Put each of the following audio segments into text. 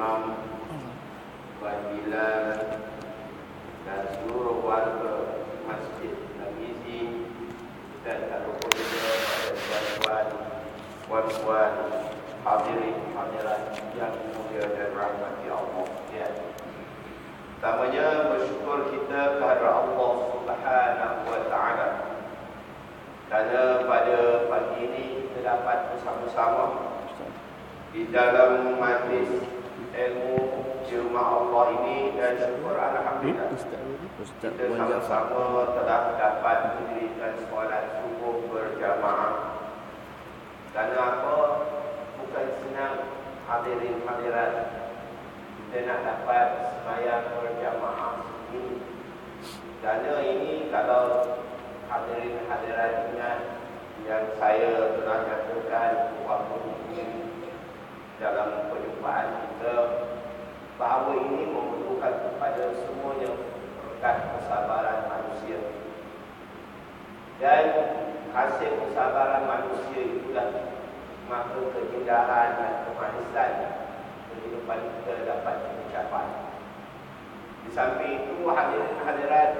Tuan Bilal Dan seluruh warga Masjid Dan tak lupa juga pada tuan-tuan Puan-puan Hadirin hadirat yang mulia dan rahmati Allah ya. Pertamanya bersyukur kita kepada Allah Subhanahu wa taala. Kerana pada pagi ini kita dapat bersama-sama di dalam majlis ilmu di rumah Allah ini dan syukur alhamdulillah. Kita sama-sama telah dapat mendirikan solat subuh berjamaah. Kerana apa? Bukan senang hadirin hadirat kita nak dapat semayang berjamaah ini. Dana ini kalau hadirin hadirat ingat yang saya telah nyatakan waktu ini dalam perjumpaan kita bahawa ini memerlukan kepada semuanya berkat kesabaran manusia dan hasil kesabaran manusia itulah maka keindahan dan kemanisan kehidupan kita dapat dicapai. Di samping itu hadirin hadirat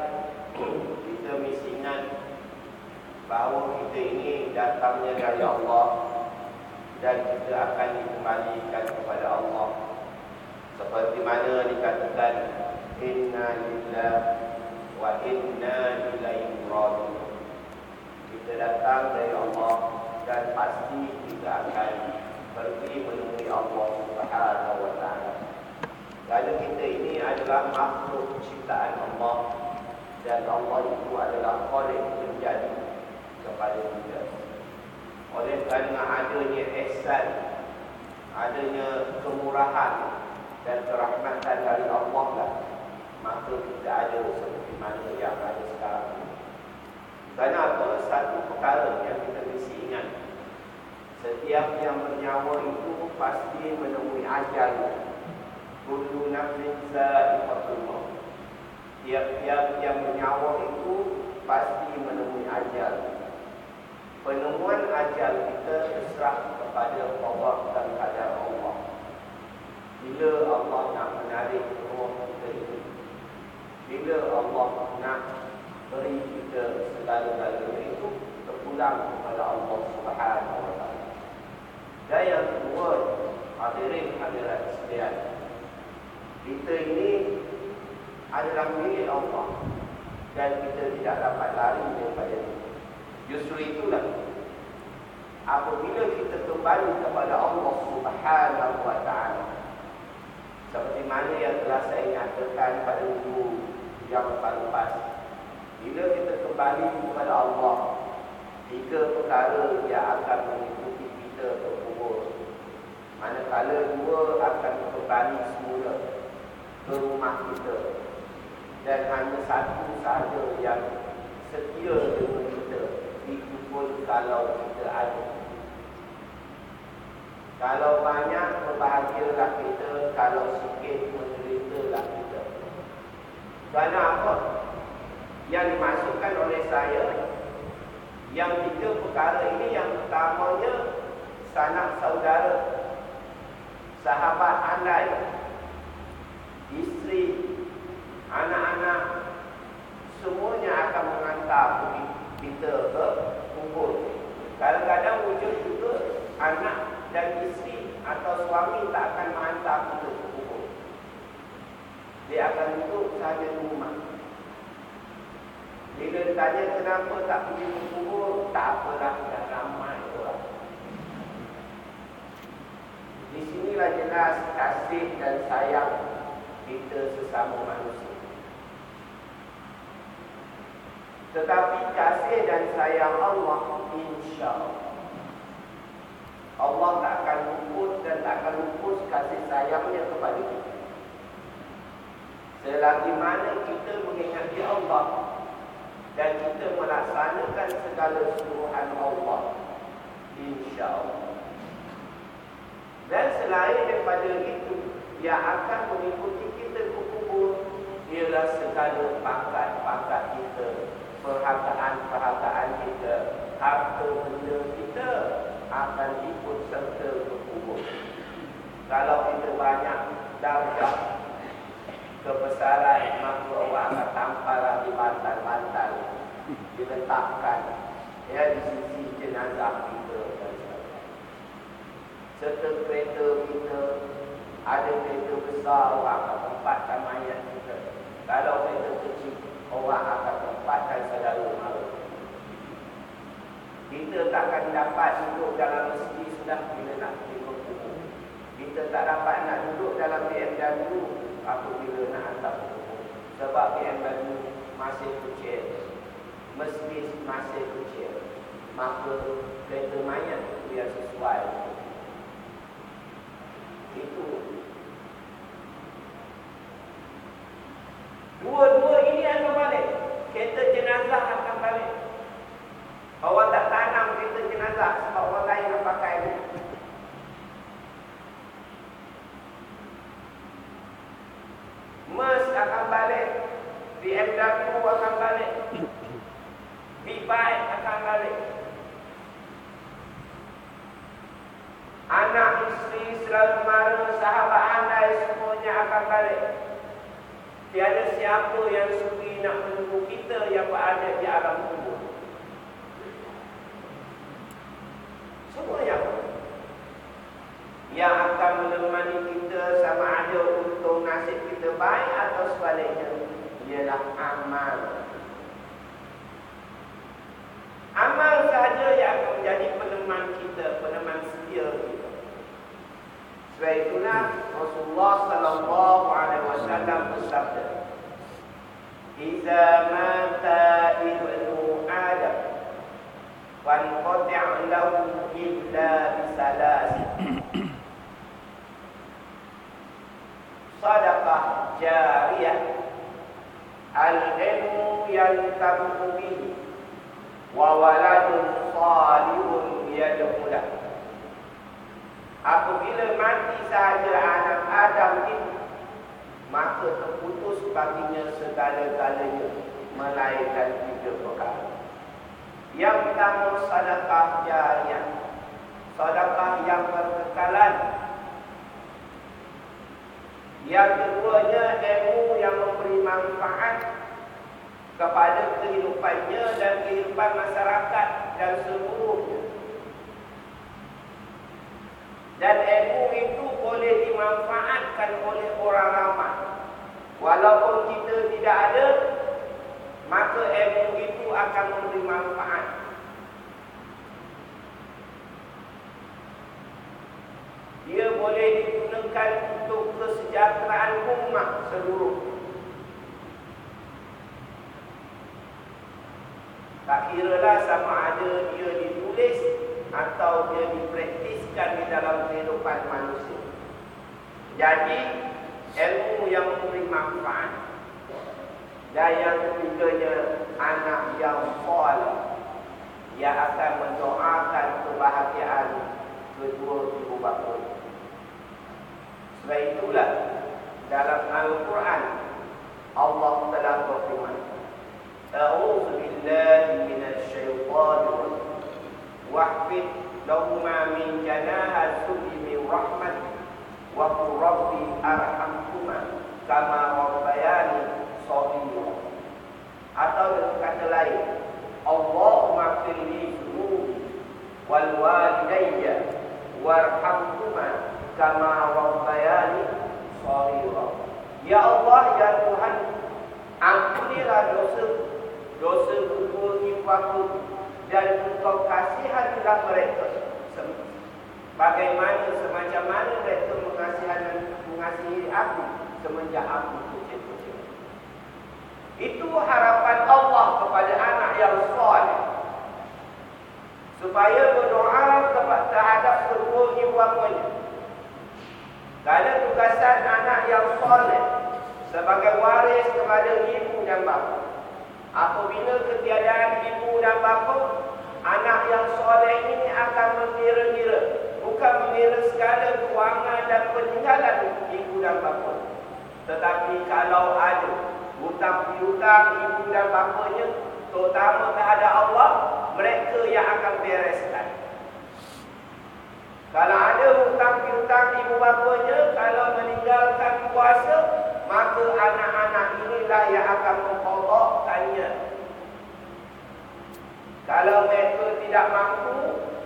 kita mesti ingat bahawa kita ini datangnya dari Allah dan kita akan dikembalikan kepada Allah. Seperti mana dikatakan inna lillah wa inna ilaihi raji'un. Kita datang dari Allah dan pasti kita akan pergi menemui Allah Subhanahu wa taala. Kerana kita ini adalah makhluk ciptaan Allah dan Allah itu adalah khalik menjadi kepada kita. Oleh kerana adanya ihsan, adanya kemurahan dan kerahmatan dari Allah lah, maka kita ada seperti mana yang ada sekarang. Kerana apa? Satu perkara yang kita mesti ingat Setiap yang bernyawa itu pasti menemui ajal. Kullu nafsin za'iqatul maut. Tiap-tiap yang bernyawa itu pasti menemui ajal. Penemuan ajal kita terserah kepada Allah dan kadar Allah. Bila Allah nak menarik roh kita itu. Bila Allah nak beri kita segala-galanya itu terpulang kepada Allah Subhanahu wa taala. Dan yang kedua, hadirin hadirat sekalian. Kita ini adalah milik Allah dan kita tidak dapat lari daripada itu. Justru itulah apabila kita kembali kepada Allah Subhanahu wa taala seperti mana yang telah saya nyatakan pada minggu yang lepas-lepas bila kita kembali kepada Allah tiga perkara yang akan mengikuti kita ke Manakala dua akan kembali semula ke rumah kita. Dan hanya satu sahaja yang setia dengan kalau kita ada Kalau banyak berbahagialah kita Kalau sikit menderitalah kita Kerana apa? Yang dimasukkan oleh saya Yang tiga perkara ini yang pertamanya Sanak saudara sahabat andai, isteri, anak-anak, semuanya akan mengantar kita ke kubur. Kadang-kadang wujud juga anak dan isteri atau suami tak akan kita ke kubur. Dia akan duduk sahaja di rumah. Bila ditanya kenapa tak pergi ke kubur, tak apalah, dah ramai orang. Di sinilah jelas kasih dan sayang kita sesama manusia. Tetapi kasih dan sayang Allah insya Allah. Allah tak akan luput dan tak akan luput kasih sayangnya kepada kita. Selagi mana kita mengingati Allah dan kita melaksanakan segala suruhan Allah insya Allah. Dan selain daripada itu Yang akan mengikuti kita ke kubur Ialah segala pangkat-pangkat kita perhartaan-perhartaan kita, harta benda kita akan ikut serta berkubur. Kalau kita banyak darjah kebesaran, maka orang akan tampal di bantal-bantal. Diletakkan ya di sisi jenazah kita serta kereta kita ada kereta besar orang akan tempatkan mayat kita. Kalau kereta kecil orang akan tempatkan saudara mara kita takkan dapat duduk dalam masjid sudah bila nak tengok kubur kita tak dapat nak duduk dalam BMW apabila nak hantar sebab BMW masih kecil. Masjid masih kecil. Maka kereta mayat dia sesuai. Itu dua-dua ini akan balik kereta jenazah akan balik orang tak tanam kereta jenazah sebab orang lain nak pakai ni Merc akan balik BMW akan balik Big-bike akan balik Anak isteri selalu mara Sahabat anda semuanya akan balik Tiada siapa yang sudi nak menunggu kita Yang berada di alam kubur Semuanya Yang akan menemani kita Sama ada untuk nasib kita baik Atau sebaliknya Ialah amal Amal sahaja yang akan menjadi peneman kita, peneman setia kita. Sebab itulah Rasulullah sallallahu alaihi wasallam bersabda, "Iza mata ibnu Adam, wan qati' lahu illa bisalas." Sadaqah jariyah al-ilmu bihi wa waladun salihun yadkhulah apabila mati sahaja anak Adam itu maka terputus baginya segala-galanya melainkan tiga perkara. Yang pertama sedekah jariah. Sedekah yang berkekalan. Yang keduanya ilmu yang memberi manfaat kepada kehidupannya dan kehidupan masyarakat dan seluruhnya. Dan ilmu itu boleh dimanfaatkan oleh orang ramai. Walaupun kita tidak ada, maka ilmu itu akan memberi manfaat. Dia boleh digunakan untuk kesejahteraan umat seluruh. Tak kira lah sama ada dia ditulis atau dia dipraktiskan di dalam kehidupan manusia. Jadi, ilmu yang memberi manfaat. Dan yang ketiganya, anak yang soleh. Yang akan mendoakan kebahagiaan kedua ibu bapa. Sebab itulah, dalam Al-Quran, Allah telah berfirman. أعوذ بالله من الشيطان الرجيم واحفظ لهما من جناح الذل من رحمة وقل ربي أرحمهما كما ربياني صغيرا atau dengan kata lain Allahumma firli dhunubi wal walidayya warhamhuma kama rabbayani shaghira ya Allah ya Tuhan ampunilah dosa dosa kedua ibu dan engkau kasihanilah mereka. Bagaimana semacam mana mereka mengasihi mengasihi aku semenjak aku kecil-kecil? Itu harapan Allah kepada anak yang soleh. Supaya berdoa terhadap ibu bapanya kerana tugasan anak yang soleh sebagai waris kepada ibu dan bapa Apabila ketiadaan ibu dan bapa, anak yang soleh ini akan mengira-ngira. Bukan mengira segala kewangan dan peninggalan ibu dan bapa. Tetapi kalau ada hutang piutang ibu dan bapanya, terutama terhadap Allah, mereka yang akan bereskan. Kalau ada hutang piutang ibu bapanya, kalau meninggalkan puasa, maka anak-anak inilah yang akan mengkodokkannya. Kalau mereka tidak mampu,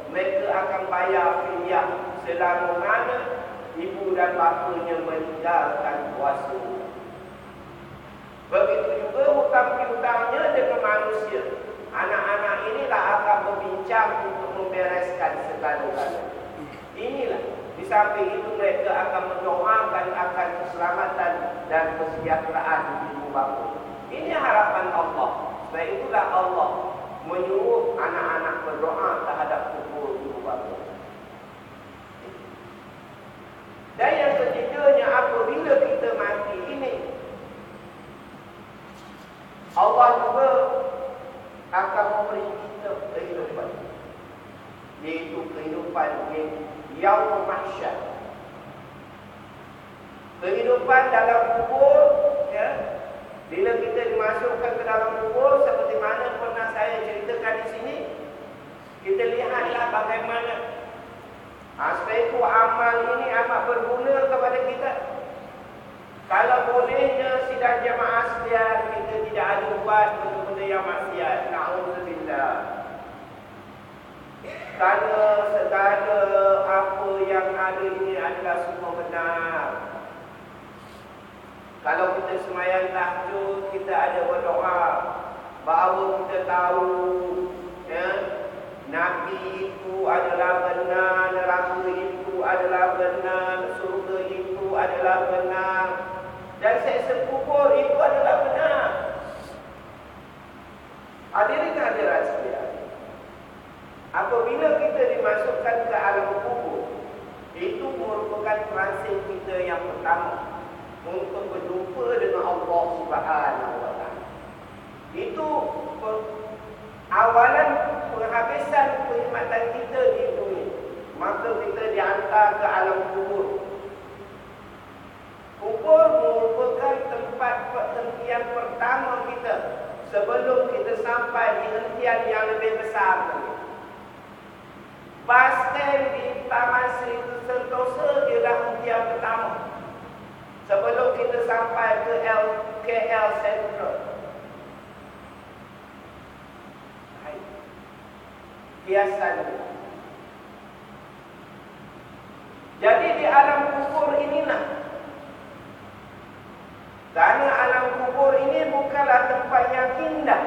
mereka akan bayar fidyah selama mana ibu dan bapanya meninggalkan puasa. Begitu juga hutang piutangnya dengan manusia. Anak-anak inilah akan berbincang untuk membereskan segala-galanya. Inilah di samping itu mereka akan mendoakan akan keselamatan dan kesejahteraan ibu bapa. Ini harapan Allah. Sebab itulah Allah menyuruh anak-anak berdoa terhadap kubur ibu bapa. Dan yang ketiganya apabila kita mati ini Allah juga akan memberi kita kehidupan. Iaitu kehidupan yang yaum mahsyar. Kehidupan dalam kubur ya. Bila kita dimasukkan ke dalam kubur seperti mana pernah saya ceritakan di sini, kita lihatlah bagaimana aspek itu amal ini amat berguna kepada kita. Kalau bolehnya sidang jemaah sekalian kita tidak ada buat benda-benda yang maksiat. Nauzubillah. Kerana segala apa yang ada ini adalah semua benar. Kalau kita semayang tahajud, kita ada berdoa bahawa kita tahu ya, Nabi itu adalah benar, neraka itu adalah benar, surga itu adalah benar, dan seksa kubur itu adalah benar. Hadirin hadirat sekalian. Apabila kita dimasukkan ke alam kubur, itu merupakan transit kita yang pertama untuk berjumpa dengan Allah Subhanahu taala. Itu awalan penghabisan perkhidmatan kita di dunia. Maka kita dihantar ke alam kubur. Kubur merupakan tempat perhentian pertama kita sebelum kita sampai di hentian yang lebih besar stand di Taman Sri Sentosa ialah hentian pertama. Sebelum kita sampai ke L, KL Central. Jadi di alam kubur inilah. Kerana alam kubur ini bukanlah tempat yang indah.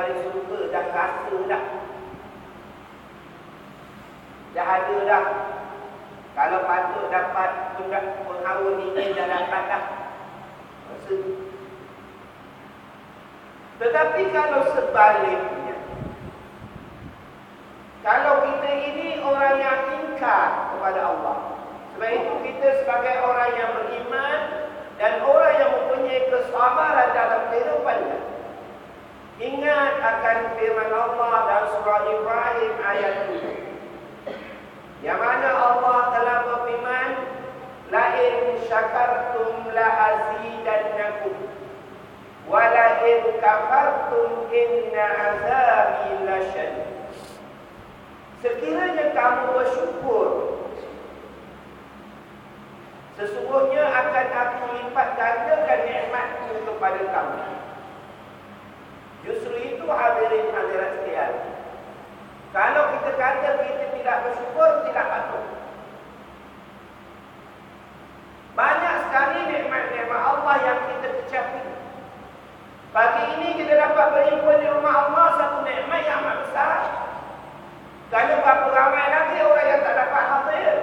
Daripada surga dah rasa dah. Dah ada dah. Kalau patut dapat penghawa dingin dah dapat dah. Maksud Tetapi kalau sebaliknya Kalau kita ini orang yang ingkar kepada Allah Sebab itu kita sebagai orang yang beriman Dan orang yang mempunyai kesabaran dalam kehidupannya Ingat akan firman Allah dalam surah Ibrahim ayat 7 Yang mana Allah telah berfirman La'in syakartum la'azidannakum Walain kafartum inna azabi lasyad. Sekiranya kamu bersyukur Sesungguhnya akan aku lipat gandakan nikmatku kepada kamu Justru itu hadirin hadirat sekalian Kalau kita kata kita tidak bersyukur, tidak patut Banyak sekali nikmat-nikmat Allah yang kita kecapi Pagi ini kita dapat berhimpun di rumah Allah satu nikmat yang amat besar. Kalau berapa ramai lagi orang yang tak dapat hadir.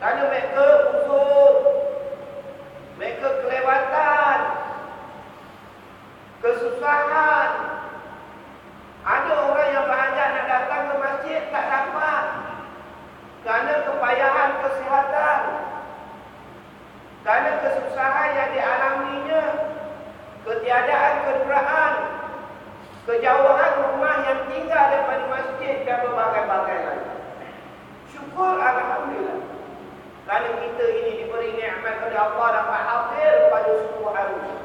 Kalau mereka usul, mereka kelewatan, kesusahan. Ada orang yang berhajat nak datang ke masjid tak dapat. Kerana kepayahan kesihatan. Kerana kesusahan yang dialaminya ketiadaan kenderaan, kejauhan rumah yang tinggal daripada masjid dan berbagai-bagai lain. Syukur Alhamdulillah. Kerana kita ini diberi ni'mat oleh Allah dapat hadir pada suku hari ini.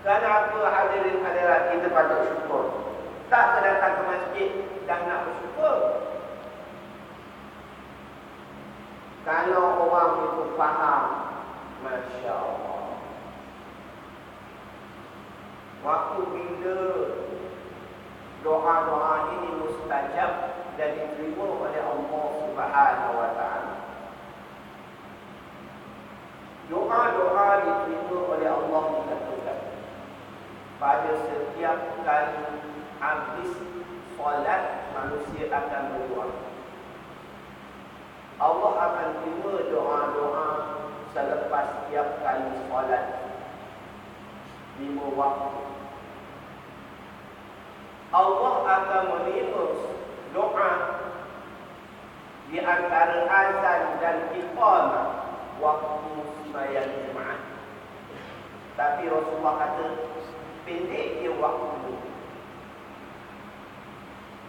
Kerana apa hadirin hadirat kita patut syukur. Tak terdatang ke masjid dan nak bersyukur. Kalau orang itu faham, Masya Allah. Waktu bila doa-doa ini mustajab dan diterima oleh Allah Subhanahu wa taala. Doa-doa diterima oleh Allah dikatakan pada setiap kali habis solat manusia akan berdoa. Allah akan terima doa-doa selepas setiap kali solat lima waktu. Allah akan menerima doa di antara azan dan iqamah waktu sembahyang Jumaat. Tapi Rasulullah kata pendek dia waktu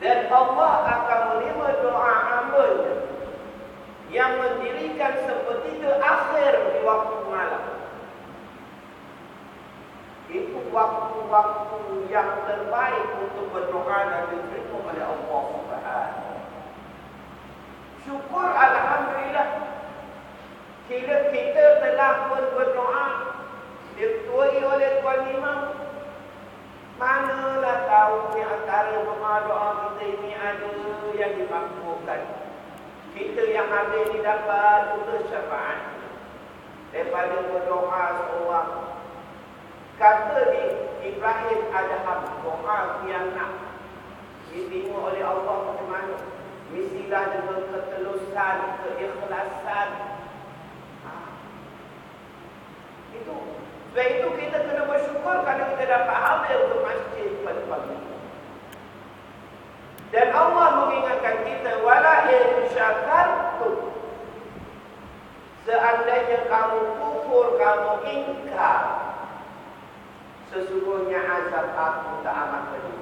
Dan Allah akan menerima doa hamba yang mendirikan sepertiga akhir di waktu malam. Itu waktu-waktu yang terbaik untuk berdoa dan diterima oleh Allah Subhanahu. Syukur Alhamdulillah. Kita, kita telah pun berdoa dituai oleh Tuan Imam. Manalah tahu di antara doa-doa kita ini ada yang dimakmurkan. Kita yang ada ini dapat untuk syafaat. Daripada berdoa seorang Kata di Ibrahim Adham doa yang nak diterima oleh Allah macam mana? Mestilah dengan ketelusan, keikhlasan. Ha. Itu. Sebab itu kita kena bersyukur kerana kita dapat hadir ke masjid pada pagi. Dan Allah mengingatkan kita wala in syakartum Seandainya kamu kufur, kamu ingkar Sesungguhnya azab aku tak amat pedih.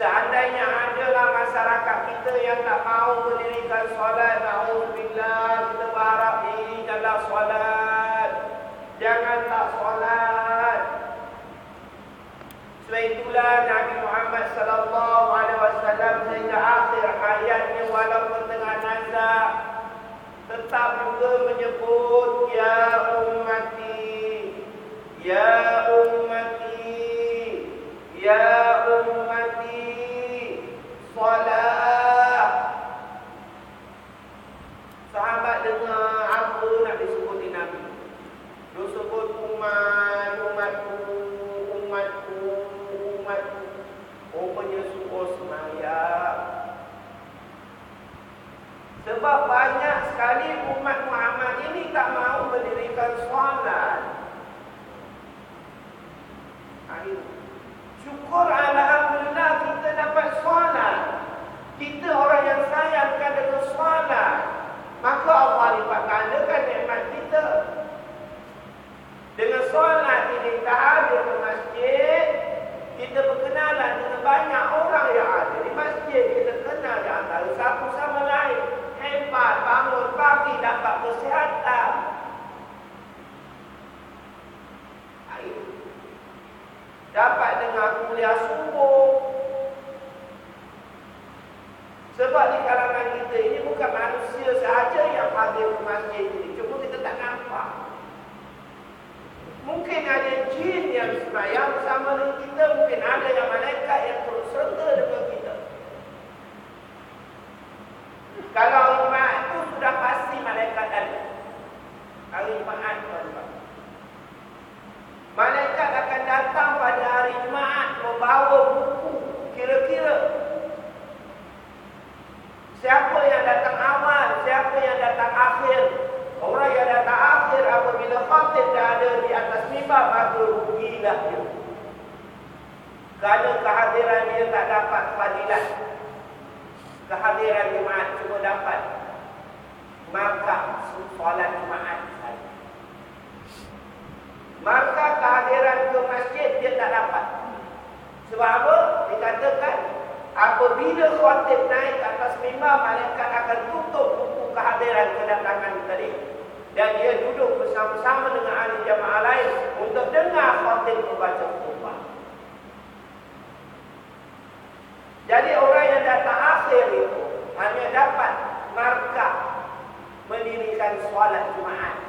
Seandainya adalah masyarakat kita yang tak mau mendirikan solat, Alhamdulillah, kita berharap ini adalah solat. Jangan tak solat. Sebab itulah Nabi Muhammad sallallahu alaihi wasallam sehingga akhir hayatnya walaupun tengah nazak tetap juga menyebut ya ummati ya ummati Ya ummati Salat Sahabat dengar apa nak disebut di Nabi Disebut umat, umatku, umatku, umatku Rupanya suruh semayang Sebab banyak sekali umat Muhammad ini tak mahu mendirikan solat Syukur Alhamdulillah kita dapat solat. Kita orang yang sayangkan dengan solat. Maka Allah lipat gandakan nikmat kita. Dengan solat ini tak ada ke masjid. Kita berkenalan dengan banyak orang yang ada di masjid. Kita kenal di antara satu sama lain. Hebat, bangun pagi, dapat kesihatan. dapat dengar kuliah subuh. Sebab di kalangan kita ini bukan manusia sahaja yang hadir ke masjid ini. Cuma kita tak nampak. Mungkin ada jin yang semayang bersama dengan kita. Mungkin ada yang malaikat yang terus serta dengan kita. Kalau Jumaat itu sudah pasti malaikat ada. Hari Jumaat, tuan-tuan. Malaikat akan datang pada hari Jumaat membawa buku kira-kira siapa yang datang awal, siapa yang datang akhir. Orang yang datang akhir apabila khatib dah ada di atas mimbar maka rugilah dia. Kerana kehadiran dia tak dapat fadilat. Kehadiran Jumaat cuma dapat maka solat Jumaat maka kehadiran ke masjid dia tak dapat. Sebab apa? Dikatakan apabila khatib naik ke atas mimbar malaikat akan tutup buku kehadiran kedatangan tadi dan dia duduk bersama-sama dengan ahli jamaah lain untuk dengar khatib membaca khutbah. Jadi orang yang datang akhir itu hanya dapat markah mendirikan solat Jumaat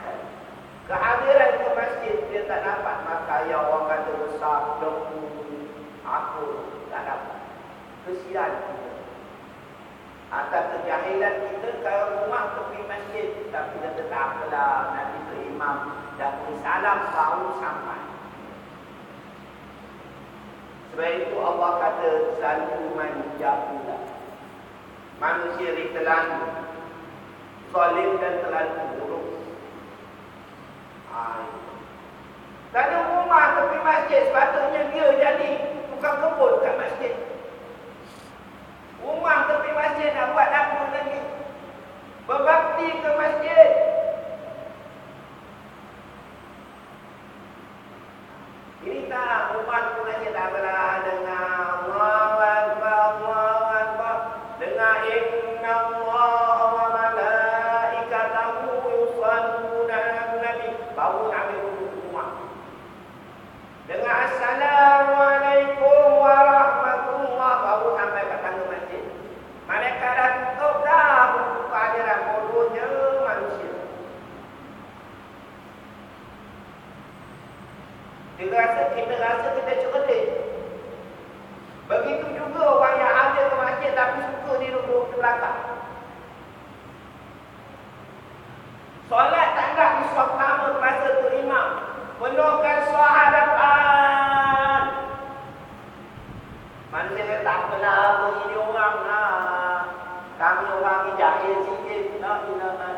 Kehadiran ke masjid dia tak dapat maka yang orang kata besar lembu aku tak dapat. Kesian kita. Atas kejahilan kita kalau rumah tepi masjid tapi tak apalah nanti tu imam dan salam baru sampai. Sebab itu Allah kata selalu manja pula. Manusia ditelan zalim dan terlalu buruk. Kerana rumah tepi masjid sepatutnya dia jadi tukang kebun kat masjid. Rumah tepi masjid nak buat dapur lagi. Berbakti ke masjid. Ini tak rumah tepi masjid tak apalah dengan Allah Akbar, Allah Akbar. Dengar inna Allah wa malaikatahu yusalluna ala nabi. Baru nak ambil duduk rumah. Dengan Assalamualaikum warahmatullahi Baru sampai ke tangga masjid. Malaikat dah tutup dah buku kehadiran bodohnya manusia. Kita rasa, kita rasa kita cerdik. Begitu juga orang yang ada ke masjid tapi suka di duduk di belakang. Solat tak nak di suap pertama masa tu imam. Penuhkan suap hadapan. Manusia kata tak apalah begini orang lah. Kami orang ni jahil sikit. La ilaha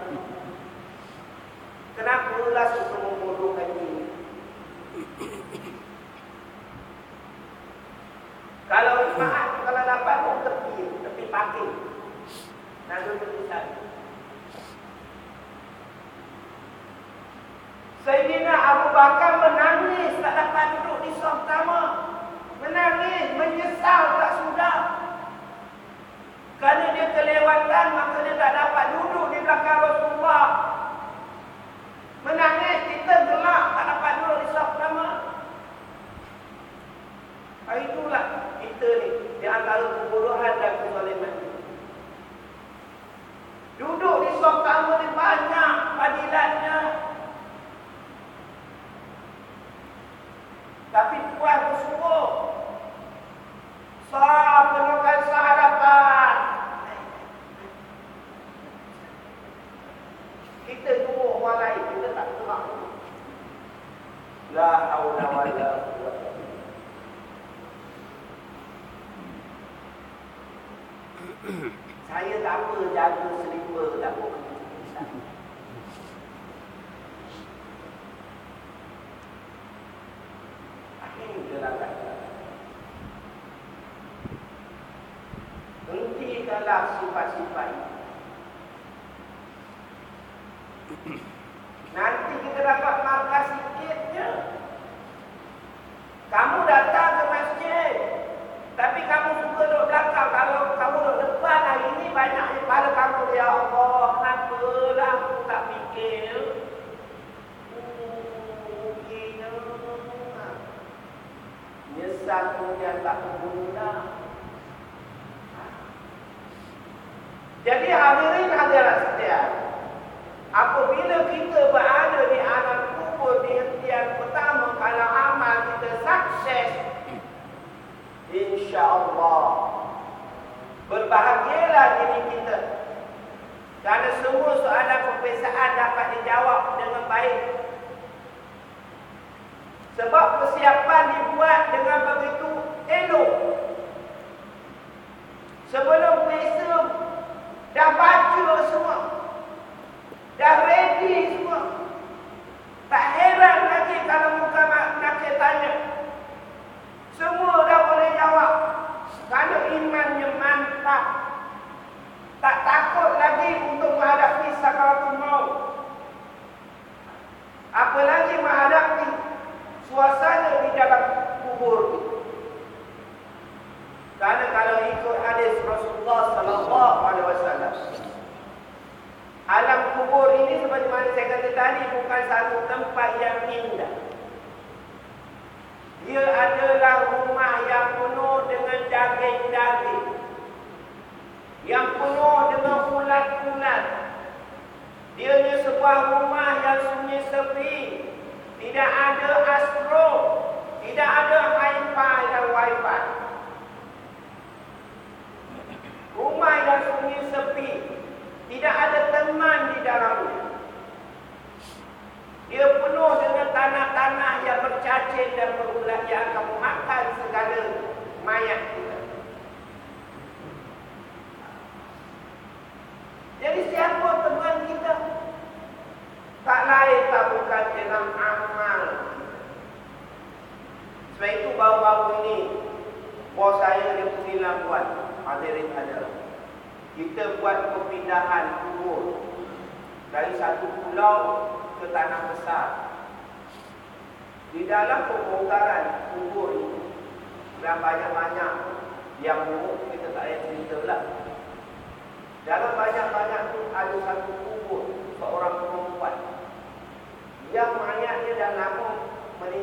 Kenapa lah suka membodohkan diri? Kalau jemaah kalau dapat pun tepi, tepi parking. Nak duduk di sana. Sayyidina Abu Bakar menangis tak dapat duduk di saf pertama. Menangis, menyesal tak sudah. Kerana dia kelewatan maka dia tak dapat duduk di belakang Rasulullah. Menangis, kita gelap tak dapat duduk di saf pertama. Ah, itulah kita ni di antara kebodohan dan kezaliman. Duduk di saf pertama ni banyak fadilatnya. Tapi puas bersyukur. Sah penuhkan sahadapan. Kita tunggu orang lain, kita tak gerak. La haula wa la quwwata Saya tak apa jaga selipar dapur. Akhirnya dia langgar. Ialah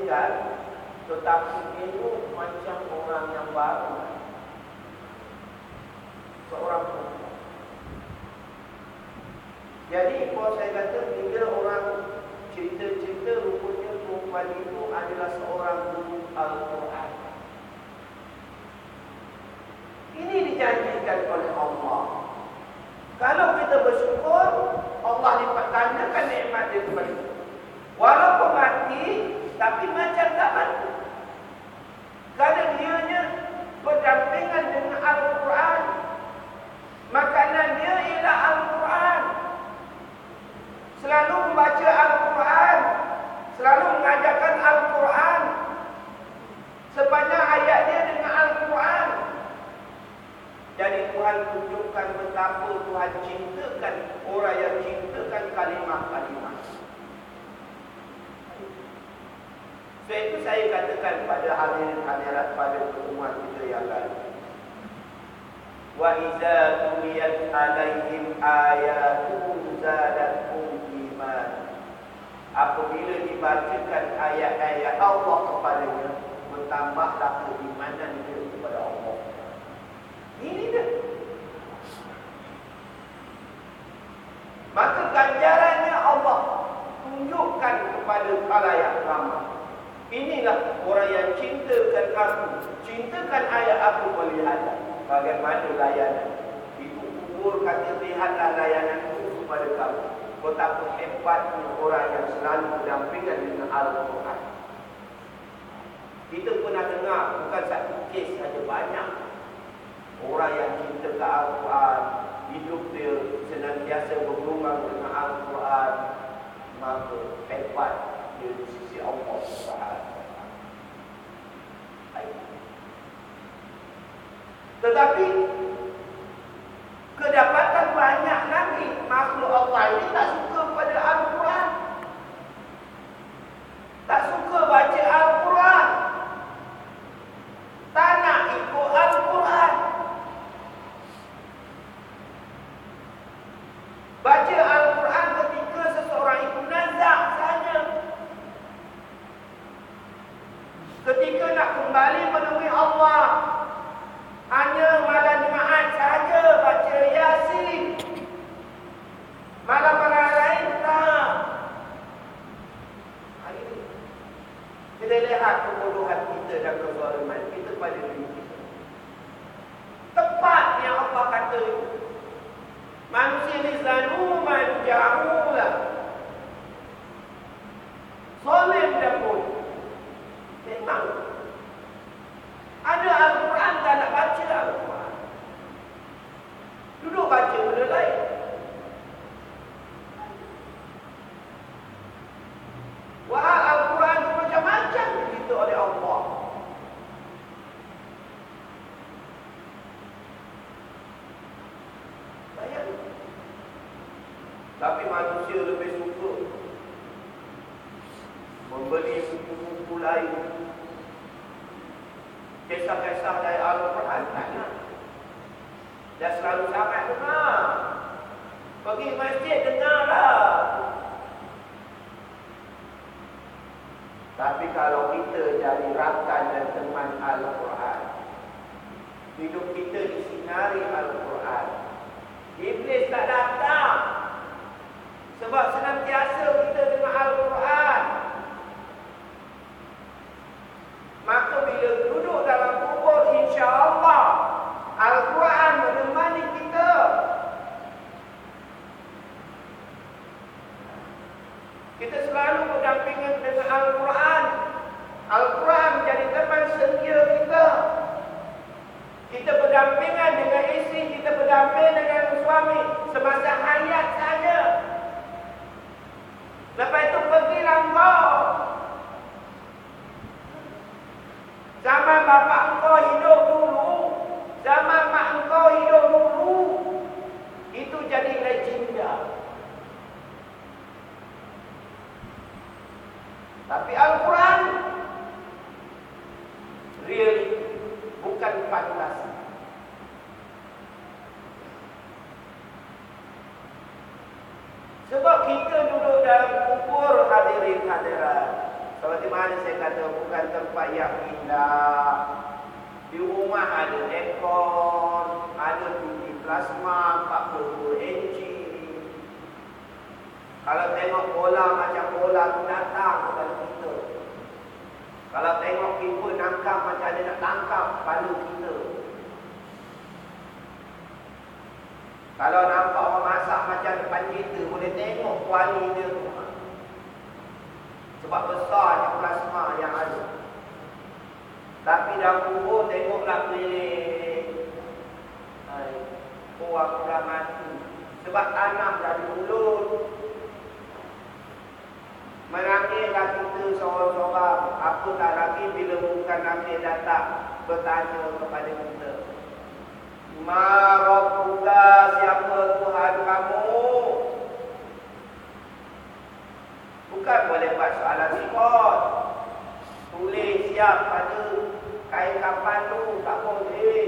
meninggal tetapi itu macam orang yang baru seorang perempuan. Jadi kalau saya kata bila orang cerita-cerita rupanya perempuan itu adalah seorang guru Al-Quran. Ini dijanjikan oleh Allah. Kalau kita bersyukur, Allah lipat gandakan nikmat dia kepada kita. Walaupun mati, tapi macam tak mati. Kerana dianya berdampingan dengan Al-Quran. Makanan dia ialah Al-Quran. Selalu membaca Al-Quran. Selalu mengajarkan Al-Quran. Sepanjang ayat dia dengan Al-Quran. Jadi Tuhan tunjukkan betapa Tuhan cintakan orang yang cintakan kalimah-kalimah. Sebab itu saya katakan pada hadirin hadirat pada pertemuan kita yang lalu. Wa idza tuliyat alaihim ayatuhu zadatuhum iman. Apabila dibacakan ayat-ayat Allah kepadanya, bertambahlah keimanan dia kepada Allah. Ini dia. Maka ganjarannya Allah tunjukkan kepada khalayak ramai. Inilah orang yang cintakan aku, cintakan ayat aku melihat bagaimana layanan. Itu kubur kata lihatlah layanan itu kepada kamu. Betapa hebatnya orang yang selalu berdampingan dengan Al-Quran. Kita pernah dengar bukan satu kes saja banyak orang yang cinta ke Al-Quran, hidup dia senantiasa bergumam dengan Al-Quran, maka hebat dia di sisi Allah Subhanahu Tetapi iman kita pada diri kita. Tepat yang Allah kata itu. Manusia ni zanuman jahulah. Solim dan pun. Memang. Ada Al-Quran tak nak baca Al-Quran. Duduk baca benda lain. Wah, Al-Quran itu macam-macam cerita oleh Allah. Bayang. Tapi manusia lebih suka membeli buku-buku lain. Kisah-kisah dari Al-Quran tak nak. Dia selalu sangat dengar. Pergi masjid dengarlah. Tapi kalau kita jadi rakan dan teman Al-Quran, hidup kita disinari Al-Quran, Iblis tak datang. Sebab senantiasa kita dengan Al-Quran. Maka bila duduk dalam kubur, insya Allah, Al-Quran menemani kita. Kita selalu berdampingan dengan Al-Quran. Al-Quran menjadi teman setia kita. Kita berdampingan dengan isteri, kita berdamping dengan suami semasa hayat saja. Lepas itu pergilah kau. Zaman bapa engkau hidup dulu, zaman mak engkau hidup dulu, itu jadi legenda. Tapi Al-Quran real bukan fantasi. Sebab kita duduk dalam kubur hadirin hadirat. Seperti mana saya kata bukan tempat yang indah. Di rumah ada aircon, ada TV plasma 42 inci. Kalau tengok bola macam bola tu datang kepada kita. Kalau tengok kipas nangkap macam dia nak tangkap kepala kita. Kalau nampak orang masak macam depan kita, boleh tengok kuali dia tu. Sebab besarnya plasma yang ada. Tapi dah kubur tengoklah keliling. Oh aku dah mati. Sebab tanam dah di mulut. Menangislah kita seorang-seorang. Apa tak lagi bila bukan nanti datang bertanya kepada kita. Marabuka siapa Tuhan kamu? Bukan boleh buat soalan sikot. Tulis siap pada kain kapan tu tak boleh.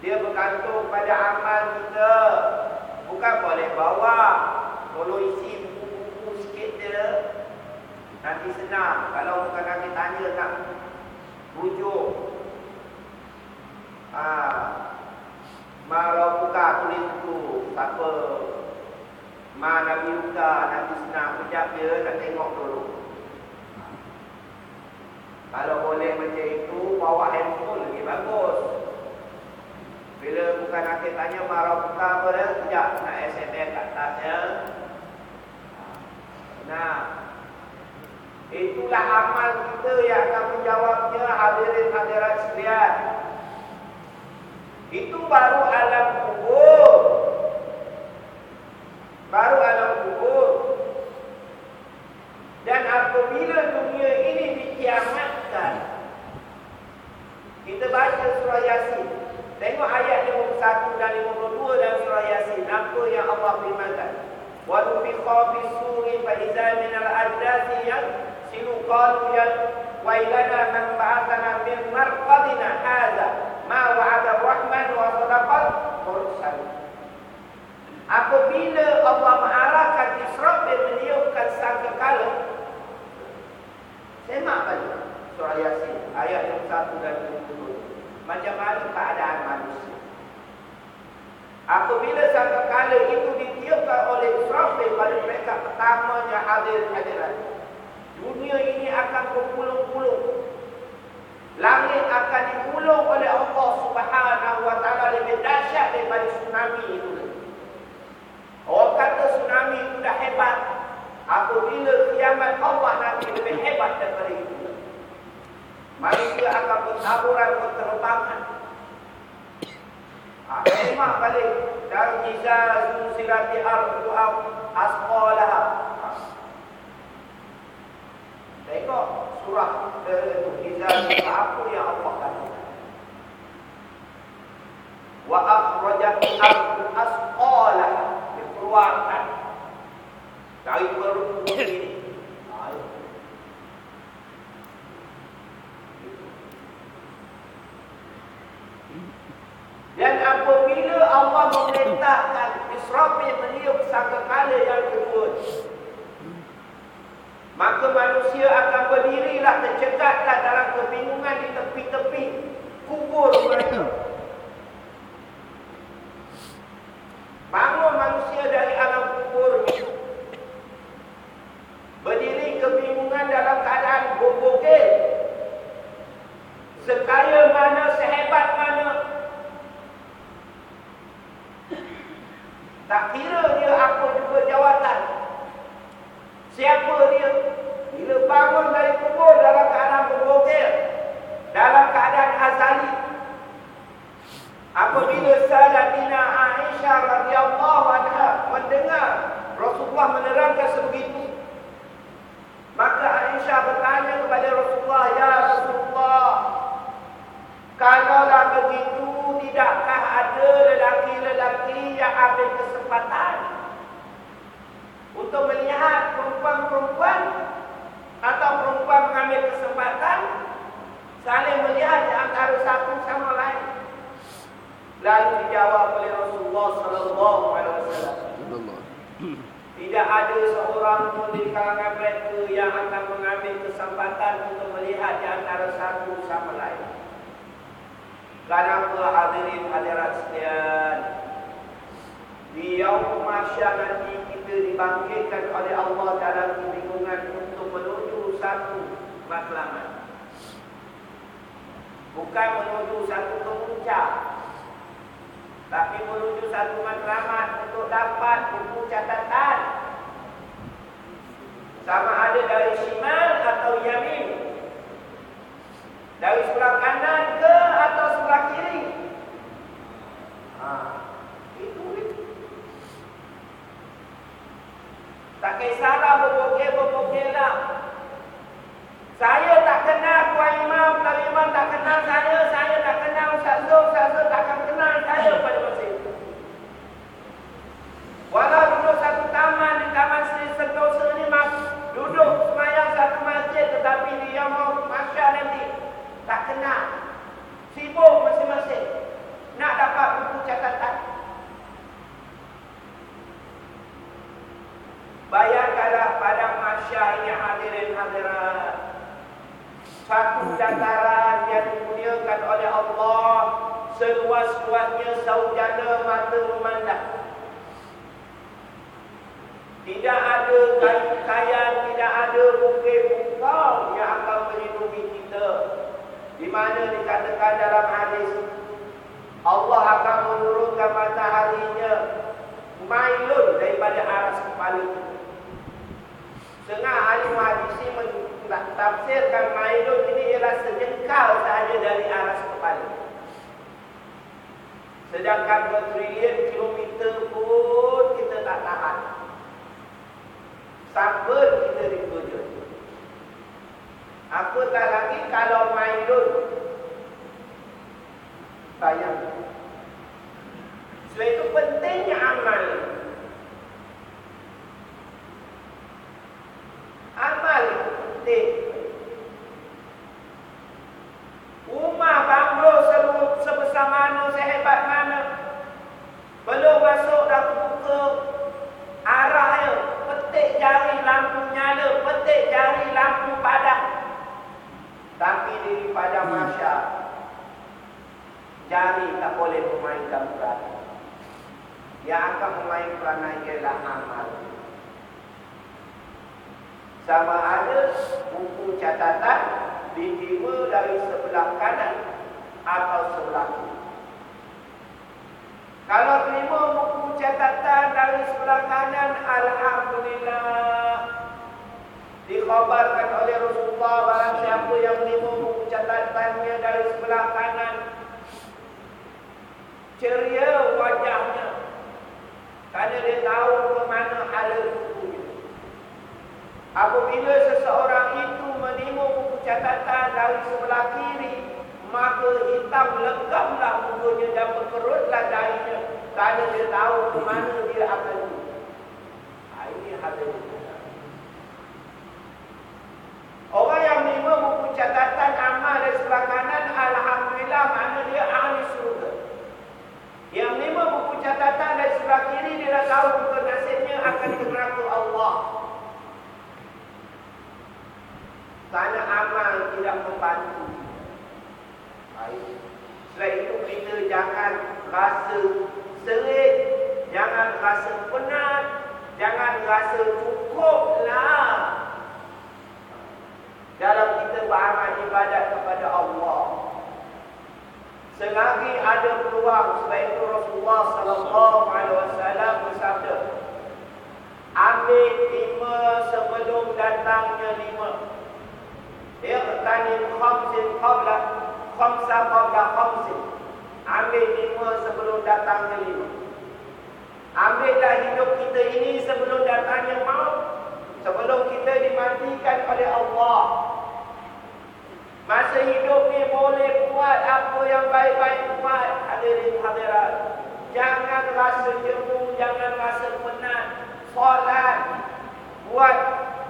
Dia bergantung pada amal kita. Bukan boleh bawa. Kalau isi buku-buku sikit dia. Nanti senang. Kalau bukan nanti tanya nak rujuk. Ah, Marah buka tulis tu Siapa Ma Nabi buka Nanti senang Kejap dia nak tengok dulu Kalau boleh macam itu Bawa handphone lagi bagus. Bila bukan akhir tanya Marah buka apa dia Kejap nak SMS kat atasnya Nah. Itulah amal kita yang akan menjawabnya Hadirin hadirat sekalian. Itu baru alam kubur. Baru alam kubur. Dan apabila dunia ini dikiamatkan. Kita baca surah Yasin. Tengok ayat 51 dan 52 dalam surah Yasin. Apa yang Allah firmankan. Wa nufiqa bis-suri fa idza min al-ajdasi silu qalu ya wailana man ba'athana min marqadina hadza ma wa'ada rahman wa mursal apabila Allah mengarahkan Israfil meniupkan sangkakala semak balik surah yasin ayat 1 dan 2 macam mana keadaan manusia apabila sangkakala itu ditiupkan oleh Israfil pada mereka pertamanya hadir hadirat dunia ini akan berpuluh-puluh Langit akan digulung oleh Allah Subhanahu wa taala lebih dahsyat daripada tsunami itu. Orang kata tsunami itu dah hebat. Apabila kiamat Allah nanti lebih hebat daripada itu. Manusia akan bertaburan berterbangan. Terima balik dari Jizal Zulsirati Ardu'am Asqalaha. Ha. Tengok surah Jizal apa yang Allah katakan. Wa akhrajat al asqalaha dikeluarkan dari perut ini. Dan apabila Allah memerintahkan Israfil meniup sangkakala yang kedua Maka manusia akan berdirilah tercegaklah dalam kebingungan di tepi-tepi kubur mereka. Bangun manusia dari alam kubur. Berdiri kebingungan dalam keadaan bobogel Sekaya mana, sehebat mana Tak kira dia apa juga jawatan. Siapa dia? Bila bangun dari kubur dalam keadaan berbogel. Dalam keadaan azali. Apabila Sadatina Aisyah radhiyallahu anha mendengar Rasulullah menerangkan sebegitu. Maka Aisyah bertanya kepada Rasulullah, Ya Rasulullah, kalaulah begitu, tidakkah ada lelaki-lelaki yang ambil kesempatan untuk melihat perempuan-perempuan atau perempuan mengambil kesempatan saling melihat di antara satu sama lain. Lalu dijawab oleh Rasulullah sallallahu alaihi wasallam. Tidak ada seorang pun di kalangan mereka yang akan mengambil kesempatan untuk melihat di antara satu sama lain. Kenapa hadirin hadirat sekalian Di yaum nanti kita dibangkitkan oleh Allah dalam kebingungan untuk menuju satu matlamat. Bukan menuju satu kemuncak Tapi menuju satu matlamat untuk dapat buku catatan. Sama ada dari Shimal atau Yamin. Dari sebelah kanan ke atau sebelah kiri? Ha, Tak kisahlah berbogel-berbogel lah. Saya tak kenal Tuan Imam, Tuan Imam tak kenal saya, saya tak kenal Ustaz Zul, Ustaz Zul tak akan kenal saya pada masa itu. Walau duduk satu taman di Taman Seri Sentosa ni, duduk semayang satu masjid tetapi dia mau masyarakat nanti tak kenal. Sibuk masing-masing. Nak dapat buku catatan. Bayangkanlah pada masyarakat ini hadirin hadirat. Satu dataran yang dimuliakan oleh Allah. Seluas-luasnya saujana mata memandang. Tidak ada kain-kain, tidak ada bukit-bukit yang akan melindungi kita. Di mana dikatakan dalam hadis Allah akan menurunkan mataharinya mailun daripada aras kepala kita. Setengah ahli hadis ini tafsirkan mailun ini ialah sejengkal sahaja dari aras kepala. Sedangkan bertrilion kilometer pun kita tak tahan. Sampai kita dikujur. Apatah lagi kalau mailun Bayang Sebab itu pentingnya amal Amal penting Rumah banglo sebesar mana, sehebat mana. Belum masuk dah buka arahnya Petik jari lampu nyala, petik jari lampu padam tapi di pada masa Jari tak boleh memainkan peran Yang akan memainkan peran ialah amal Sama ada buku catatan diterima dari sebelah kanan atau sebelah kiri. Kalau terima buku catatan dari sebelah kanan, Alhamdulillah. Dikhabarkan oleh Rasulullah barang siapa yang terima buku catatannya dari sebelah kanan. Ceria wajahnya. Kerana dia tahu ke mana bukunya. Apabila seseorang itu menerima buku catatan dari sebelah kiri, maka hitam legamlah muka dan berkerutlah dahinya kerana dia tahu ke mana dia akan pergi. Ha, ini hadis Orang yang menerima buku catatan amal dari sebelah kanan, Alhamdulillah, mana dia ahli surga. Yang menerima buku catatan dari sebelah kiri, dia dah tahu ke nasibnya akan ke Allah. Kerana amal tidak membantu baik. Selain itu kita jangan rasa serit, jangan rasa penat, jangan rasa cukuplah dalam kita beramal ibadat kepada Allah. Selagi ada peluang sebab itu Rasulullah wasallam bersabda Ambil lima sebelum datangnya lima. Iqtanim khamsin qabla khamsa qabla khamsin. Ambil lima sebelum datangnya lima. Ambillah hidup kita ini sebelum datangnya maut sebelum kita dimatikan oleh Allah. Masa hidup ni boleh buat apa yang baik-baik buat hadirin hadirat. Jangan rasa jemu jangan rasa penat. Solat buat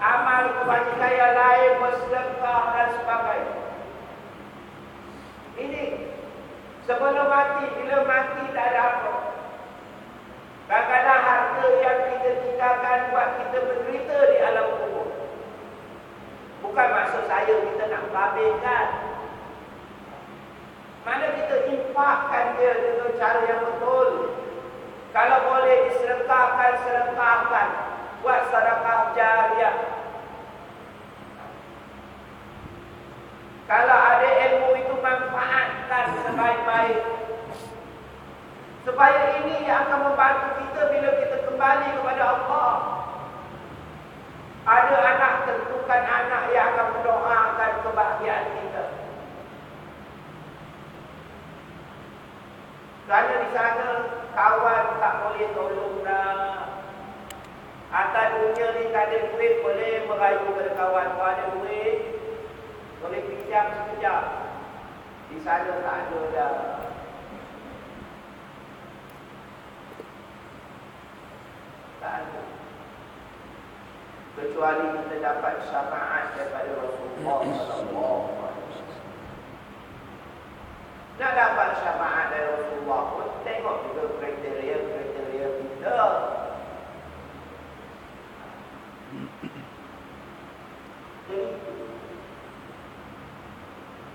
amal kebajikan lain bersedekah dan sebagainya ini sebelum mati, bila mati tak ada apa. Kadang-kadang harta yang kita tinggalkan buat kita menderita di alam kubur. Bukan maksud saya kita nak babirkan. Mana kita impakkan dia dengan cara yang betul. Kalau boleh disertakan, sertakan. Buat sadaqah jariah. Kalau ada ilmu itu manfaatkan sebaik-baik. Supaya ini yang akan membantu kita bila kita kembali kepada Allah. Ada anak tentukan anak yang akan mendoakan kebahagiaan kita. Kerana di sana kawan tak boleh tolong dah. Atas dunia ni tak ada duit boleh merayu kepada kawan. Kalau ada duit, boleh pinjam sekejap. Di sana tak ada dah. Tak ada. Kecuali kita dapat syafaat daripada Rasulullah wasallam. Nak dapat syafaat dari Rasulullah pun tengok juga kriteria-kriteria kita.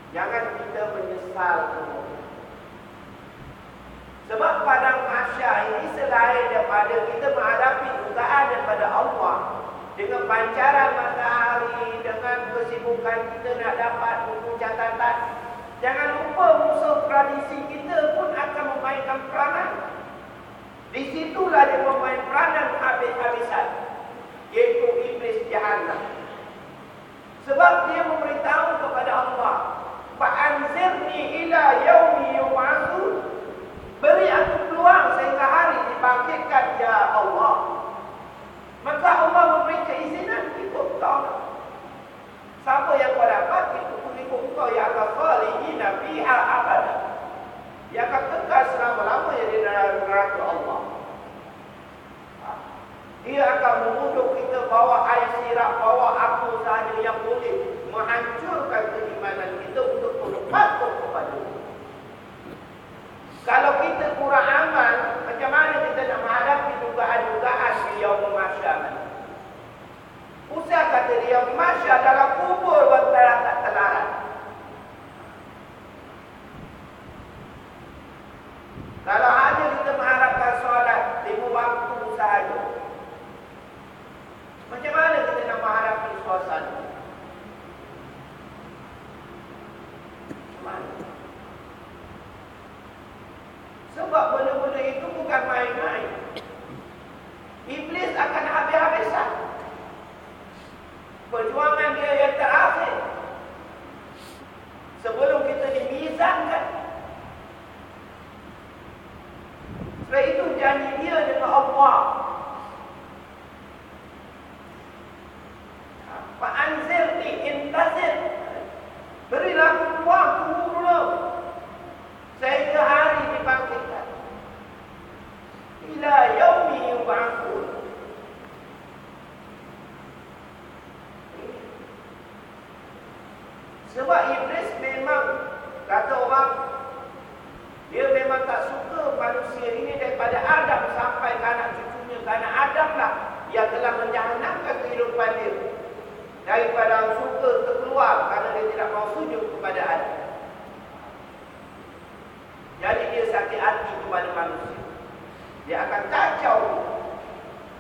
Jangan kita menyesal. Sebab pada mahsyar ini selain daripada kita menghadapi dugaan daripada Allah dengan pancaran matahari, dengan kesibukan kita nak dapat buku catatan, jangan lupa musuh tradisi kita pun akan memainkan peranan. Di situlah dia memain peranan habis-habisan, iaitu iblis jahanam. Sebab dia memberitahu kepada Allah, Fa'anzirni ila yaumi yub'atsun. Beri aku peluang sehingga hari dibangkitkan ya Allah. Maka Allah memberi keizinan itu kau. Siapa yang kau dapat itu pengikut kau yang akan khalidina fiha abada. Yang akan kekal selama-lamanya di dalam neraka Allah. Dia akan memuduk kita bawa air sirap, bawa apa sahaja yang boleh menghancurkan keimanan kita untuk patuh kepada dia. Kalau kita kurang amal, macam mana kita nak menghadapi dugaan-dugaan di Yaum Masyar? Usah kata di Yaum Masyar dalam kubur bertelah tak telarat. Kalau hanya kita mengharapkan solat lima waktu sahaja. Macam mana kita nak menghadapi suasana? Sebab benda-benda itu bukan main-main. Iblis akan habis-habisan. Perjuangan dia yang terakhir. Sebelum kita dimizankan. Sebab itu janji dia dengan Allah. Fa'anzir ni intazir. Berilah keluar tunggu dulu. Sehingga hari dibangkitkan. Ila yaumi yub'atsun. Sebab iblis memang kata orang dia memang tak suka manusia ini daripada Adam sampai ke anak cucunya kerana Adam lah menjahanamkan kehidupan dia daripada suka terkeluar kerana dia tidak mau sujud kepada Adam. Jadi dia sakit hati kepada manusia. Dia akan kacau.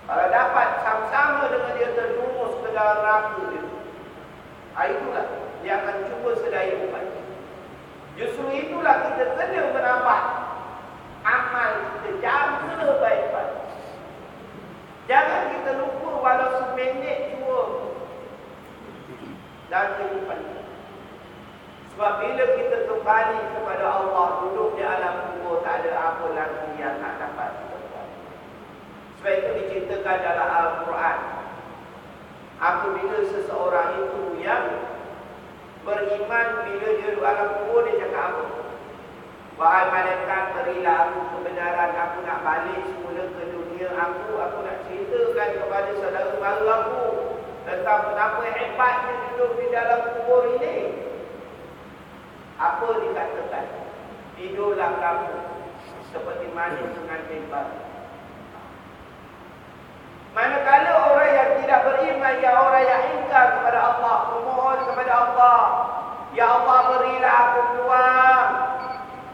Kalau dapat sama-sama dengan dia terjumus ke dalam neraka dia. Ah, itulah dia akan cuba sedaya upaya. Justru itulah kita kena menambah amal kita jaga baik-baik. Jangan kita lupa walau seminit dua dan kita. Sebab bila kita kembali kepada Allah duduk di alam kubur tak ada apa lagi yang nak dapat Sebab itu diceritakan dalam Al-Quran. Apabila seseorang itu yang beriman bila dia duduk alam kubur dia cakap apa? Wahai malaikat berilah aku kebenaran aku nak balik semula ke dunia aku aku nak ceritakan kepada saudara baru aku tentang betapa hebatnya duduk di dalam kubur ini. Apa dikatakan? Tidurlah kamu seperti mana dengan hebat. Manakala orang yang tidak beriman, ya orang yang ingkar kepada Allah, memohon kepada Allah, Ya Allah berilah aku keluar,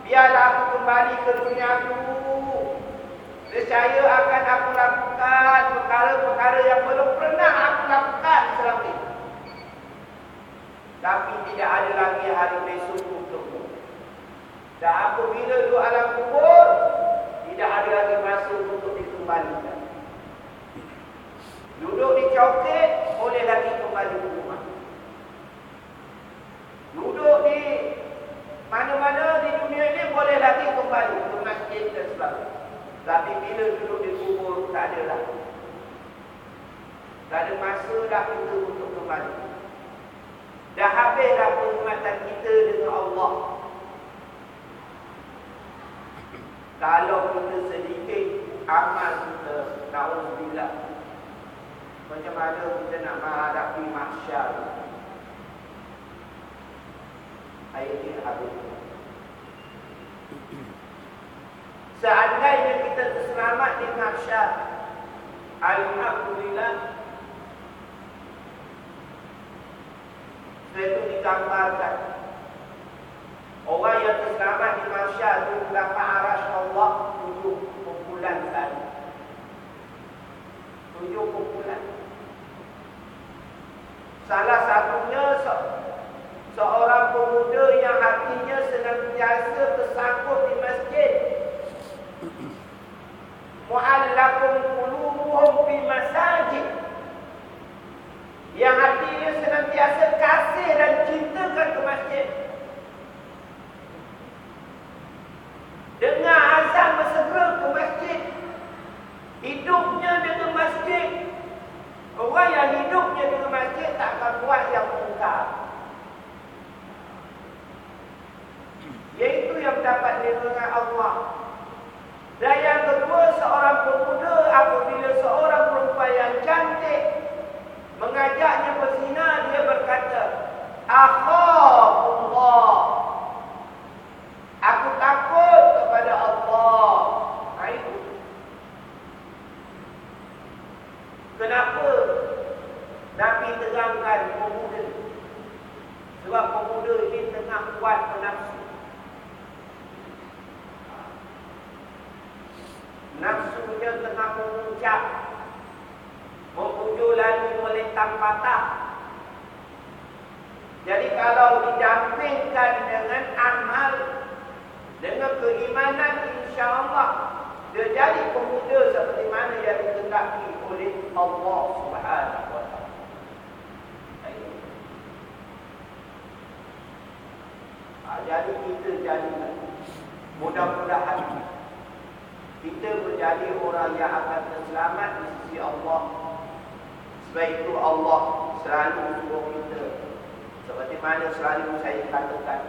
biarlah aku kembali ke dunia aku. Nescaya akan aku lakukan perkara-perkara yang belum pernah aku lakukan selama ini. Tapi tidak ada lagi hari besok untukmu. Dan apabila duduk alam kubur, tidak ada lagi masa untuk dikembalikan. Duduk di coket, boleh lagi kembali ke rumah. Duduk di mana-mana di dunia ini, boleh lagi kembali ke masjid dan sebagainya. Tapi bila duduk di kubur, tak ada lagi. Tak ada masa dah kita untuk kembali. Dah habis dah perkhidmatan kita dengan Allah. Kalau kita sedikit amal kita, na'udzubillah. Macam mana kita nak menghadapi mahsyar? Ayat ini habis. Seandainya kita terselamat di mahsyar, Alhamdulillah. Saya itu digambarkan. Orang yang terselamat di mahsyar itu dapat arash Allah tujuh kumpulan tadi. Tujuh kumpulan. Salah satunya se seorang pemuda yang hatinya senantiasa tersangkut di masjid. Mu'allakum qulubuhum fi masajid. Yang hatinya senantiasa kasih dan cintakan ke masjid. Dengar azan bersegera ke masjid. Hidupnya dengan masjid. Orang yang hidupnya dengan masjid tak akan yang mungkar. Iaitu yang dapat dengan Allah. Dan yang kedua, seorang pemuda apabila seorang perempuan yang cantik mengajaknya berzina, dia berkata, Akhafullah. Aku takut kepada Allah. Itu. Kenapa Nabi terangkan pemuda? Sebab pemuda ini tengah kuat penafsu. Nafsunya tengah memuncak. Mempunyai lalu melintang patah. Jadi kalau didampingkan dengan amal, dengan keimanan, insya-Allah dia jadi pemuda seperti mana yang dikehendaki oleh Allah Subhanahu wa taala. Ha, jadi kita jadi mudah-mudahan kita menjadi orang yang akan terselamat di sisi Allah. Sebab itu Allah selalu suruh kita. Seperti mana selalu saya katakan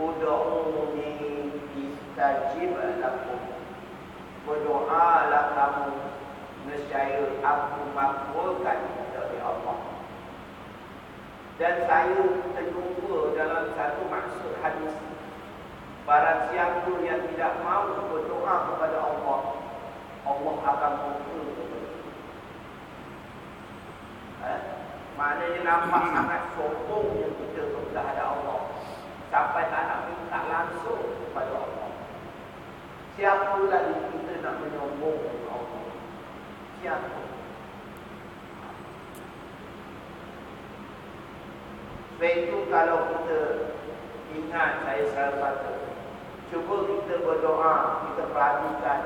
Udu'uni istajib lakum Berdoalah kamu Nescaya aku makbulkan dari Allah. Dan saya terjumpa dalam satu maksud hadis Barang siapa yang tidak mahu berdoa kepada Allah Allah akan mungkul kepada eh? Maknanya nampak sangat sombongnya kita kepada Allah. Sampai tak nak minta langsung kepada Allah. Siapa lagi kita nak menyombong Allah? Siapa? Sebab itu kalau kita ingat saya selalu kata Cuba kita berdoa, kita perhatikan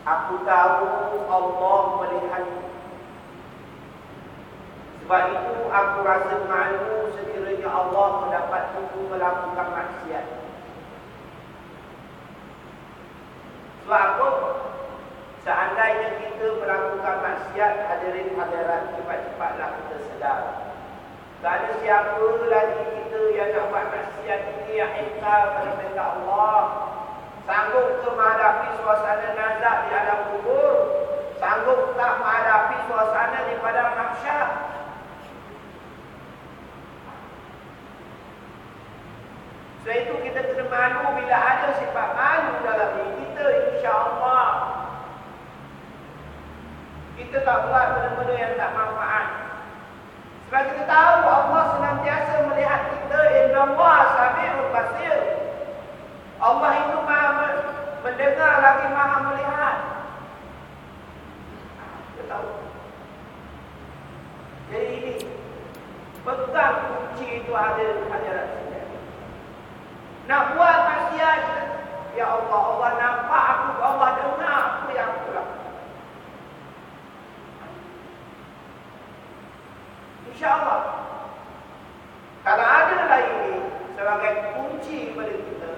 Aku tahu Allah melihat sebab itu aku rasa malu sekiranya Allah mendapat tubuh melakukan maksiat. Sebab apa? Seandainya kita melakukan maksiat hadirin hadirat cepat-cepatlah kita sedar. Ada siapa lagi kita yang nak buat maksiat ini yang ingkar pada perintah Allah. Sanggup ke menghadapi suasana nazak di alam kubur? Sanggup tak menghadapi suasana di padang mahsyar? Sebab itu kita kena malu bila ada sifat malu dalam diri kita insya-Allah. Kita tak buat benda-benda yang tak manfaat. Sebab kita tahu Allah senantiasa melihat kita inna Allah sami'ul basir. Allah itu Maha mendengar lagi Maha melihat. Kita tahu. Jadi ini pegang kunci itu ada hadirat nak buat maksiat Ya Allah, Allah nampak aku Allah dengar apa yang aku lakukan InsyaAllah. Kalau ada lagi ini Sebagai kunci kepada kita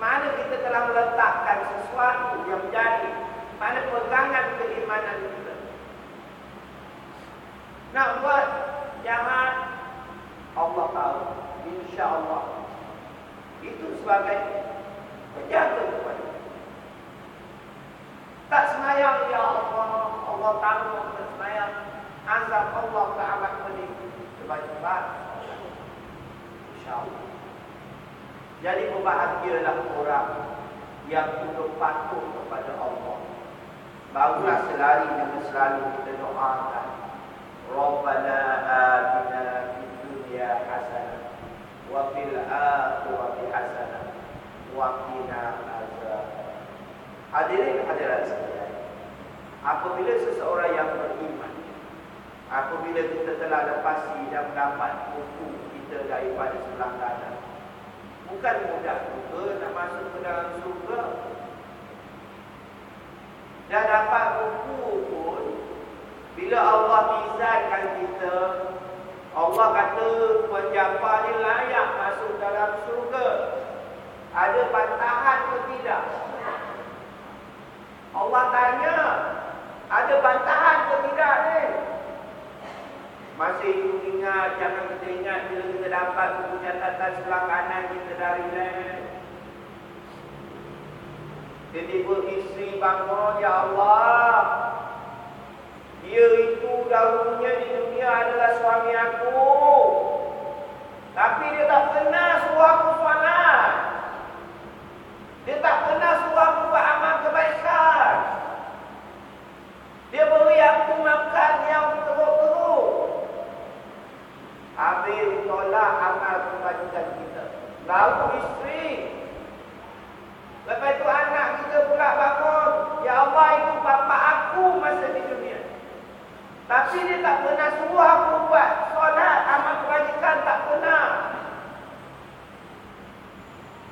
Mana kita telah meletakkan sesuatu yang menjadi Mana pegangan keimanan kita. Nak buat Jangan Allah tahu InsyaAllah. Itu sebagai penjaga kepada tak semayang ya Allah Allah tahu kita semayang azab Allah amat pedih cepat-cepat insyaAllah jadi berbahagialah orang yang tunduk patuh kepada Allah barulah selari dengan selalu kita doakan Rabbana atina fid dunya hasanah wa fil akhirati hasanah wa qina azab. Hadirin hadirat sekalian. Apabila seseorang yang beriman apabila kita telah lepasi dan mendapat buku kita daripada sebelah kanan bukan mudah juga nak masuk ke dalam surga dan dapat buku pun bila Allah mizankan kita Allah kata penjapa ni layak masuk dalam surga. Ada bantahan ke tidak? Allah tanya, ada bantahan ke tidak ni? Masih ingat, jangan kita ingat bila kita dapat buku catatan sebelah kanan kita dari lain. Tiba-tiba isteri bangun, Ya Allah, dia itu dahulunya di dunia adalah suami aku. Tapi dia tak pernah suruh aku solat. Dia tak pernah suruh aku buat kebaikan. Dia beri aku makan yang teruk-teruk. Habis tolak amal kebajikan kita. Lalu isteri. Lepas itu anak kita pula bangun. Ya Allah itu bapa aku masa di dunia. Tapi dia tak pernah suruh aku buat solat amal kebajikan tak pernah.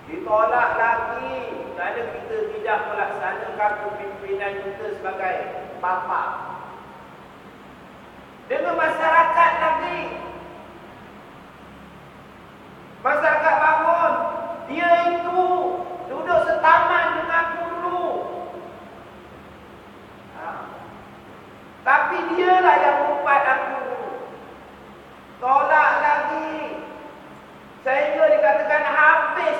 Ditolak lagi kerana kita tidak melaksanakan kepimpinan kita sebagai bapa. Dengan masyarakat lagi. Masyarakat bangun. Dia itu duduk setaman dengan guru. Ha. Tapi dialah yang membuat aku. Tolak lagi. Sehingga dikatakan habis.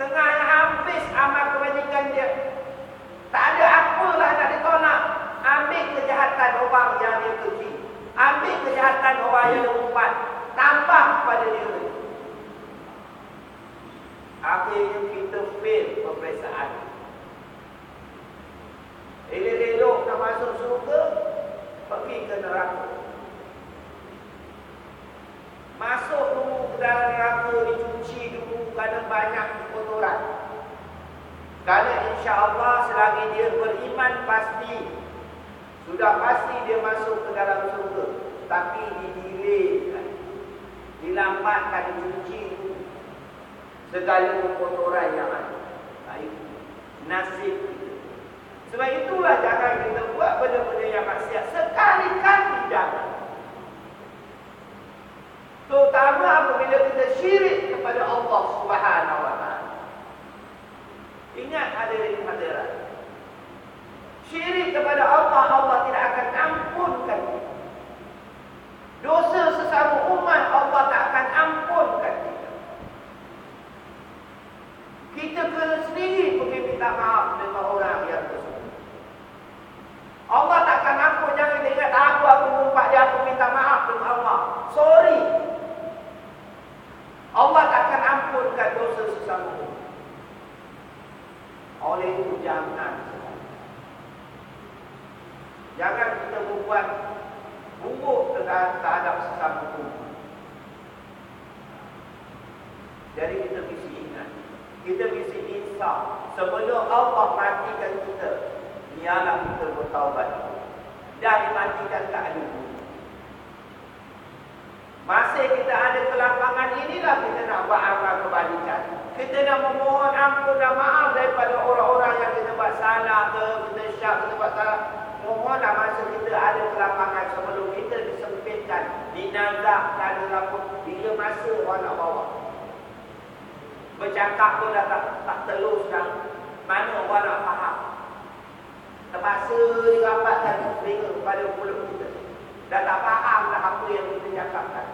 Sengaja habis amal kebajikan dia. Tak ada apalah nak ditolak. Ambil kejahatan orang yang dia keji. Ambil kejahatan orang yang dia umpat. Tambah pada dia. Akhirnya kita fail peperiksaan. Elok-elok nak masuk surga, pergi ke neraka. Masuk dulu ke dalam neraka, dicuci dulu kerana banyak kotoran. Kerana insya Allah selagi dia beriman pasti, sudah pasti dia masuk ke dalam surga. Tapi didilekan, dilambatkan, dicuci dulu. Segala kotoran yang ada. Baik. Nasib kita. Sebab itulah jangan kita buat benda-benda yang maksiat. Sekali-kali jangan. Terutama apabila kita syirik kepada Allah Subhanahu wa taala. Ingat hadirin hadirat. Syirik kepada Allah Allah tidak akan ampunkan kita. Dosa sesama umat Allah tak akan ampunkan kita. Kita kena sendiri pergi minta maaf dengan orang yang tersebut. Allah tak akan ampun jangan kita ingat aku aku mengumpat dia aku minta maaf dengan Allah. Sorry. Allah tak akan ampunkan dosa sesama umat. Oleh itu jangan Jangan membuat buruk terhadap sesama umat. Jadi kita mesti ingat. Kita mesti insaf. Sebelum Allah matikan kita, ialah kita bertaubat. Dah dimatikan tak ada Masih kita ada kelapangan inilah kita nak buat amal kebalikan. Kita nak memohon ampun dan maaf daripada orang-orang yang kita buat salah ke, kita syak, kita buat salah. Mohonlah masa kita ada kelapangan sebelum kita disempitkan, dinazakkan apa bila masa orang nak bawa. Bercakap pun dah tak, tak telus dah. Mana orang nak faham. Terpaksa dirapatkan telinga kepada mulut kita. Dah tak faham dah apa yang kita cakapkan.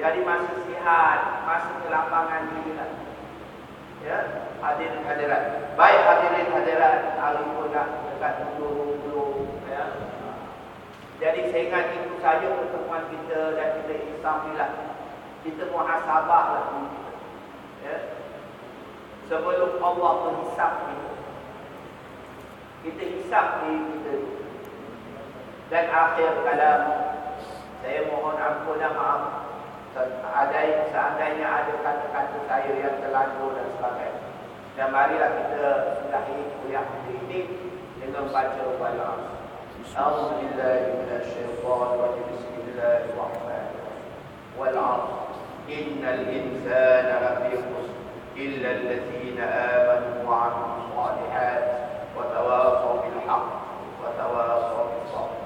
Jadi masa sihat, masa kelapangan diri lah. Ya, hadirin hadirat. Baik hadirin hadirat, hari pun dekat hulu-hulu. Ya. Jadi saya ingat itu saja pertemuan kita dan kita insamilah. Kita muhasabah lah Ya. Sebelum Allah menghisap kita. Kita hisap diri kita. Dan akhir kalam, saya mohon ampun dan maaf seandainya ada kata-kata saya yang terlanggur dan sebagainya. Dan marilah kita sudahi kuliah kita ini dengan baca wala. Alhamdulillahirrahmanirrahim. Bismillahirrahmanirrahim. Innal insana lafi khusr illa alladhina amanu wa amilu salihat wa tawasaw bil haqq wa tawasaw bis sabr.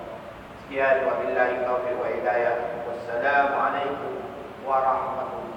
Sekian wa taufiq wa hidayah. Wassalamu alaikum warahmatullahi